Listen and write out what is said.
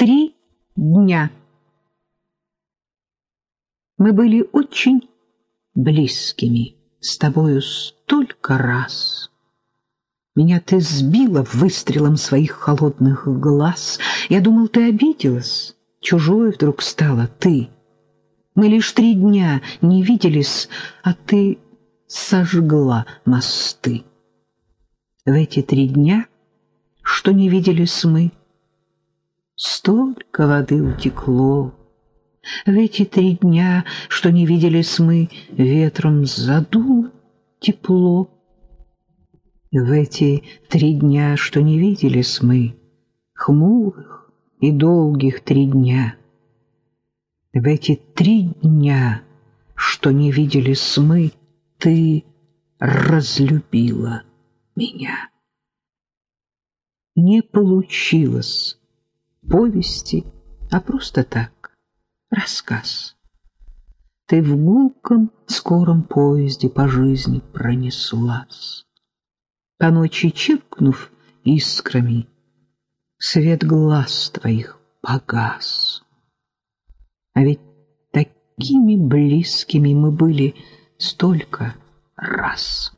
три дня. Мы были очень близкими с тобою столько раз. Меня ты сбила выстрелом своих холодных глаз. Я думал, ты обиделась. Чужой вдруг стала ты. Мы лишь три дня не виделись, а ты сожгла мосты. В эти три дня, что не виделись мы, столько воды утекло. В эти три дня, что не виделись мы, ветром задуло тепло. В эти три дня, что не виделись мы, хмурых и долгих три дня, в эти три дня, что не виделись мы, ты разлюбила меня. Не получилось повести, а просто так, рассказ. Ты в гулком скором поезде по жизни пронеслась. По ночи чиркнув искрами, свет глаз твоих погас. А ведь такими близкими мы были столько раз.